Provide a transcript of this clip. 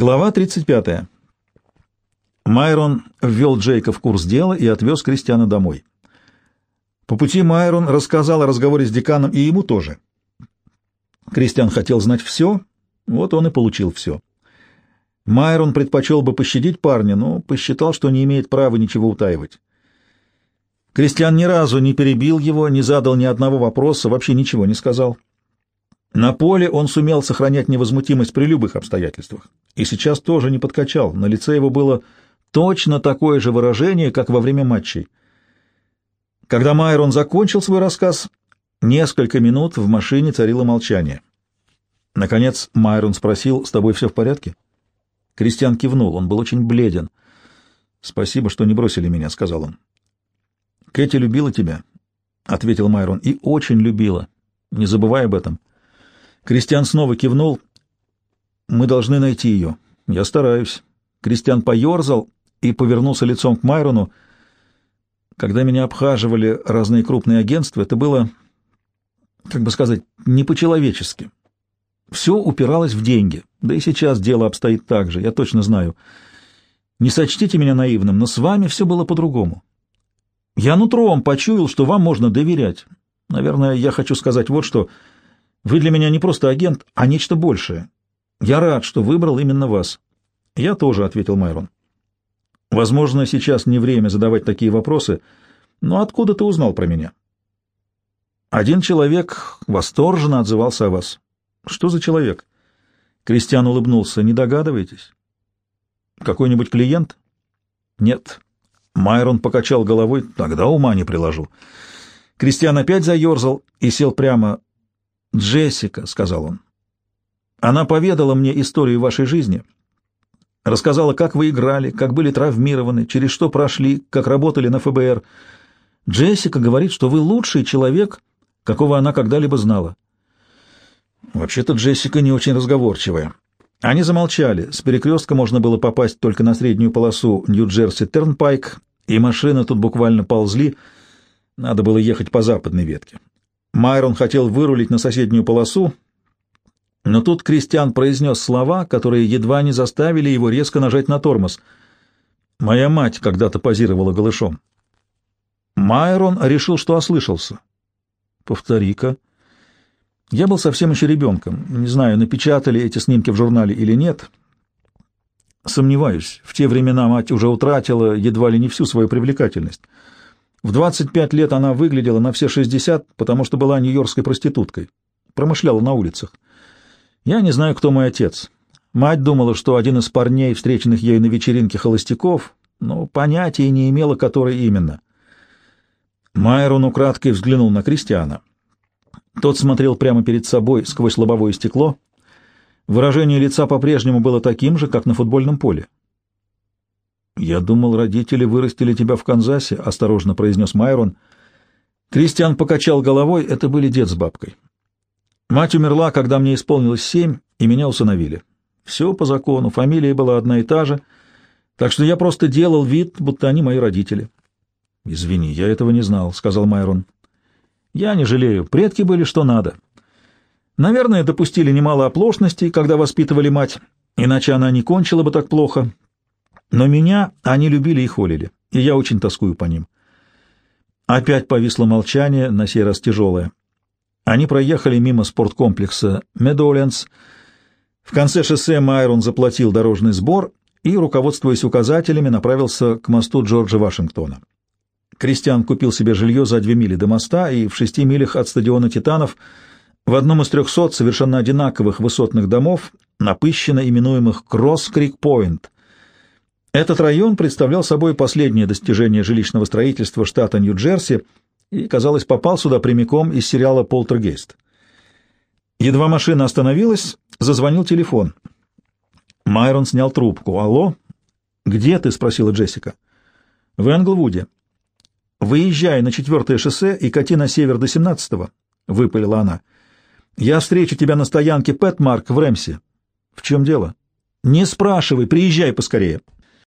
Глава 35. Майрон ввел Джейка в курс дела и отвез Кристиана домой. По пути Майрон рассказал о разговоре с деканом и ему тоже. Кристиан хотел знать все, вот он и получил все. Майрон предпочел бы пощадить парня, но посчитал, что не имеет права ничего утаивать. Кристиан ни разу не перебил его, не задал ни одного вопроса, вообще ничего не сказал. На поле он сумел сохранять невозмутимость при любых обстоятельствах. И сейчас тоже не подкачал. На лице его было точно такое же выражение, как во время матчей. Когда Майрон закончил свой рассказ, несколько минут в машине царило молчание. Наконец Майрон спросил, «С тобой все в порядке?» Кристиан кивнул, он был очень бледен. «Спасибо, что не бросили меня», — сказал он. «Кэти любила тебя», — ответил Майрон, — «и очень любила. Не забывай об этом». Кристиан снова кивнул. «Мы должны найти ее. Я стараюсь». Кристиан поерзал и повернулся лицом к Майрону. Когда меня обхаживали разные крупные агентства, это было, как бы сказать, не по-человечески. Все упиралось в деньги. Да и сейчас дело обстоит так же, я точно знаю. Не сочтите меня наивным, но с вами все было по-другому. Я нутром почуял, что вам можно доверять. Наверное, я хочу сказать вот что — вы для меня не просто агент, а нечто большее. Я рад, что выбрал именно вас. Я тоже, — ответил Майрон. Возможно, сейчас не время задавать такие вопросы, но откуда ты узнал про меня? Один человек восторженно отзывался о вас. Что за человек? Кристиан улыбнулся. Не догадываетесь? Какой-нибудь клиент? Нет. Майрон покачал головой. Тогда ума не приложу. Кристиан опять заерзал и сел прямо. «Джессика», — сказал он. «Она поведала мне историю вашей жизни, рассказала, как вы играли, как были травмированы, через что прошли, как работали на ФБР. Джессика говорит, что вы лучший человек, какого она когда-либо знала». Вообще-то Джессика не очень разговорчивая. Они замолчали. С перекрестка можно было попасть только на среднюю полосу Нью-Джерси-Тернпайк, и машины тут буквально ползли. Надо было ехать по западной ветке. Майрон хотел вырулить на соседнюю полосу, но тут Кристиан произнес слова, которые едва не заставили его резко нажать на тормоз. «Моя мать когда-то позировала голышом». Майрон решил, что ослышался. «Повтори-ка». Я был совсем еще ребенком. Не знаю, напечатали эти снимки в журнале или нет. Сомневаюсь, в те времена мать уже утратила едва ли не всю свою привлекательность. В 25 лет она выглядела на все 60, потому что была нью-йоркской проституткой. Промышляла на улицах. Я не знаю, кто мой отец. Мать думала, что один из парней, встреченных ею на вечеринке холостяков, но понятия не имела, который именно. Майрон украдкой взглянул на Кристиана. Тот смотрел прямо перед собой сквозь лобовое стекло. Выражение лица по-прежнему было таким же, как на футбольном поле. «Я думал, родители вырастили тебя в Канзасе», — осторожно произнес Майрон. Кристиан покачал головой, это были дед с бабкой. Мать умерла, когда мне исполнилось семь, и меня усыновили. Все по закону, фамилия была одна и та же, так что я просто делал вид, будто они мои родители. «Извини, я этого не знал», — сказал Майрон. «Я не жалею, предки были что надо. Наверное, допустили немало оплошностей, когда воспитывали мать, иначе она не кончила бы так плохо, но меня они любили и холили, и я очень тоскую по ним. Опять повисло молчание, на сей раз тяжелое. Они проехали мимо спорткомплекса Медоуленс. В конце шоссе Майрон заплатил дорожный сбор и, руководствуясь указателями, направился к мосту Джорджа Вашингтона. Кристиан купил себе жилье за две мили до моста и в шести милях от стадиона «Титанов» в одном из трехсот совершенно одинаковых высотных домов, напыщенно именуемых «Кросс-Крик-Пойнт», этот район представлял собой последнее достижение жилищного строительства штата Нью-Джерси и, казалось, попал сюда прямиком из сериала «Полтергейст». Едва машина остановилась, зазвонил телефон. Майрон снял трубку. «Алло? Где ты?» — спросила Джессика. «В Энглвуде». «Выезжай на четвертое шоссе и кати на север до семнадцатого», — выпалила она. «Я встречу тебя на стоянке Пэтмарк в Рэмсе». «В чем дело?» «Не спрашивай, приезжай поскорее».